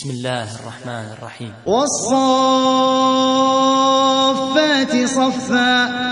بسم الله الرحمن الرحيم. والصافات صفا.